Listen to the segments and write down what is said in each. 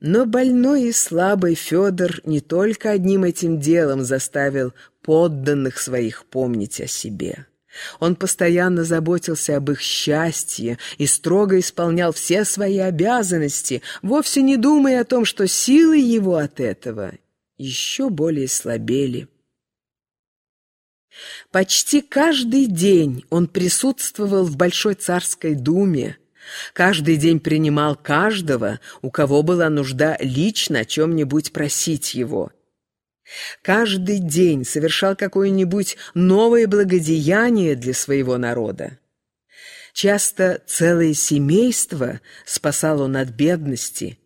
Но больной и слабый Федор не только одним этим делом заставил подданных своих помнить о себе. Он постоянно заботился об их счастье и строго исполнял все свои обязанности, вовсе не думая о том, что силы его от этого еще более слабели. Почти каждый день он присутствовал в Большой царской думе, каждый день принимал каждого, у кого была нужда лично о чем-нибудь просить его – Каждый день совершал какое-нибудь новое благодеяние для своего народа. Часто целое семейство спасал он от бедности,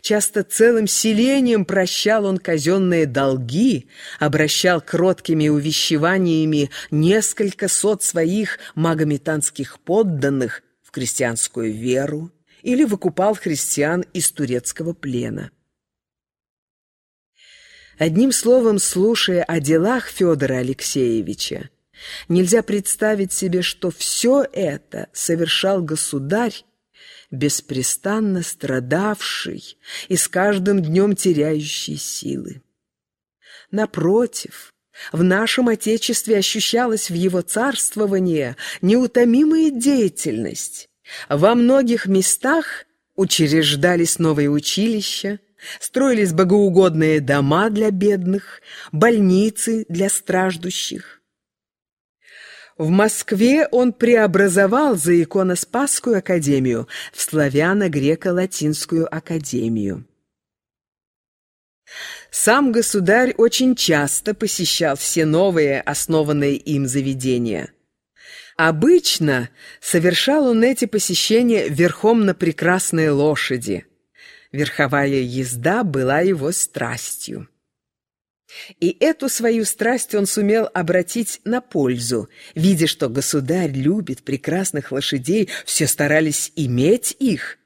часто целым селением прощал он казенные долги, обращал кроткими увещеваниями несколько сот своих магометанских подданных в крестьянскую веру или выкупал христиан из турецкого плена. Одним словом, слушая о делах Федора Алексеевича, нельзя представить себе, что все это совершал государь, беспрестанно страдавший и с каждым днем теряющий силы. Напротив, в нашем Отечестве ощущалась в его царствовании неутомимая деятельность. Во многих местах учреждались новые училища, Строились богоугодные дома для бедных, больницы для страждущих. В Москве он преобразовал за иконоспасскую академию в славяно-греко-латинскую академию. Сам государь очень часто посещал все новые, основанные им заведения. Обычно совершал он эти посещения верхом на прекрасной лошади – Верховая езда была его страстью. И эту свою страсть он сумел обратить на пользу. Видя, что государь любит прекрасных лошадей, все старались иметь их.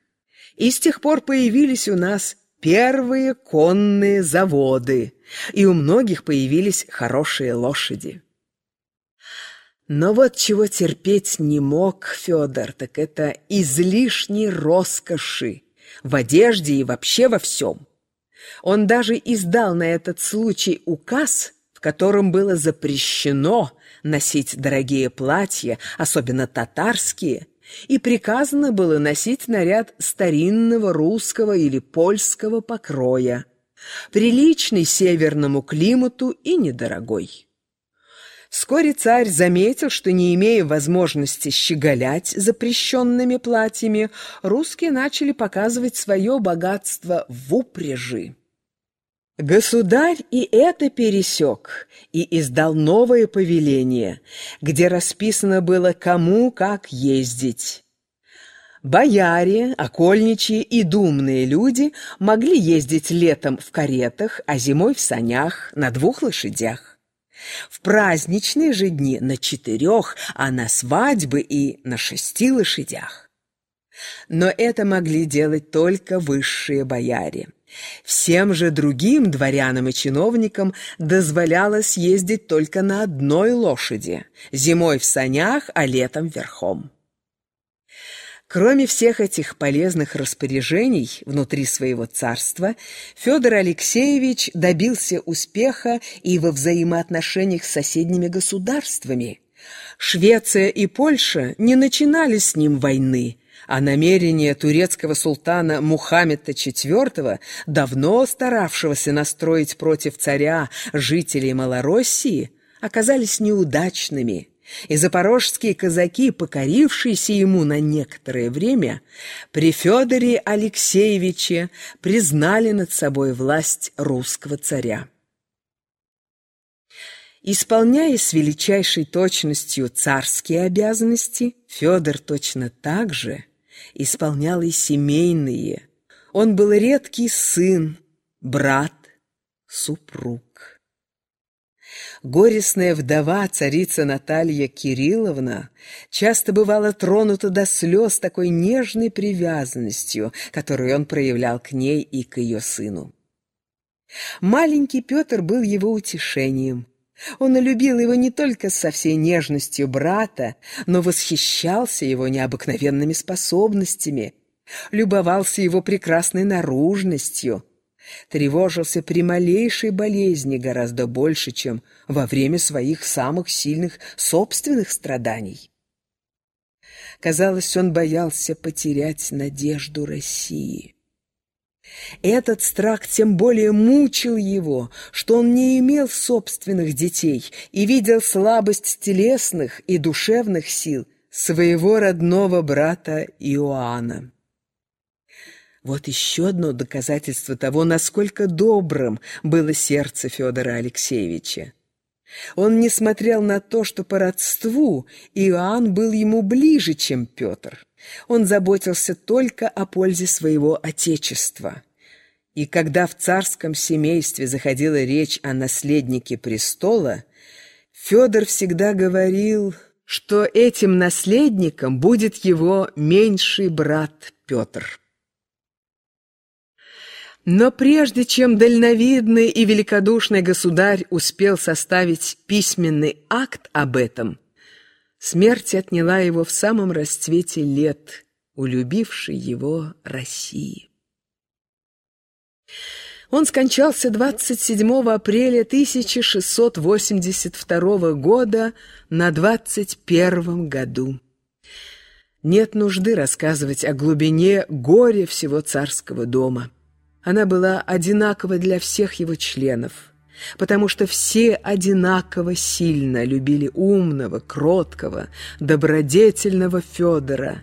И с тех пор появились у нас первые конные заводы, и у многих появились хорошие лошади. Но вот чего терпеть не мог Федор, так это излишней роскоши в одежде и вообще во всем. Он даже издал на этот случай указ, в котором было запрещено носить дорогие платья, особенно татарские, и приказано было носить наряд старинного русского или польского покроя, приличный северному климату и недорогой. Вскоре царь заметил, что, не имея возможности щеголять запрещенными платьями, русские начали показывать свое богатство в упряжи. Государь и это пересек и издал новое повеление, где расписано было, кому как ездить. Бояре, окольничьи и думные люди могли ездить летом в каретах, а зимой в санях на двух лошадях. В праздничные же дни на четырех, а на свадьбы и на шести лошадях. Но это могли делать только высшие бояре. Всем же другим дворянам и чиновникам дозволялось ездить только на одной лошади, зимой в санях, а летом верхом. Кроме всех этих полезных распоряжений внутри своего царства, Федор Алексеевич добился успеха и во взаимоотношениях с соседними государствами. Швеция и Польша не начинали с ним войны, а намерения турецкого султана Мухаммеда IV, давно старавшегося настроить против царя жителей Малороссии, оказались неудачными – и запорожские казаки, покорившиеся ему на некоторое время, при Федоре Алексеевиче признали над собой власть русского царя. Исполняя с величайшей точностью царские обязанности, Федор точно так же исполнял и семейные. Он был редкий сын, брат, супруг. Горестная вдова, царица Наталья Кирилловна, часто бывала тронута до слез такой нежной привязанностью, которую он проявлял к ней и к ее сыну. Маленький Петр был его утешением. Он любил его не только со всей нежностью брата, но восхищался его необыкновенными способностями, любовался его прекрасной наружностью, тревожился при малейшей болезни гораздо больше, чем во время своих самых сильных собственных страданий. Казалось, он боялся потерять надежду России. Этот страх тем более мучил его, что он не имел собственных детей и видел слабость телесных и душевных сил своего родного брата Иоанна. Вот еще одно доказательство того, насколько добрым было сердце Федора Алексеевича. Он не смотрел на то, что по родству Иоанн был ему ближе, чем Петр. Он заботился только о пользе своего отечества. И когда в царском семействе заходила речь о наследнике престола, Федор всегда говорил, что этим наследником будет его меньший брат Петр. Но прежде чем дальновидный и великодушный государь успел составить письменный акт об этом, смерть отняла его в самом расцвете лет, улюбившей его России. Он скончался 27 апреля 1682 года на 21 году. Нет нужды рассказывать о глубине горя всего царского дома. Она была одинакова для всех его членов, потому что все одинаково сильно любили умного, кроткого, добродетельного Федора.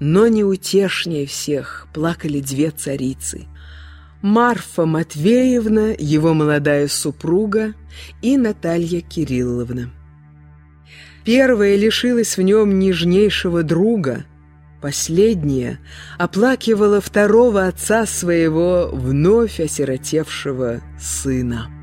Но неутешнее всех плакали две царицы – Марфа Матвеевна, его молодая супруга, и Наталья Кирилловна. Первая лишилась в нем нежнейшего друга – Последняя оплакивала второго отца своего вновь осиротевшего сына.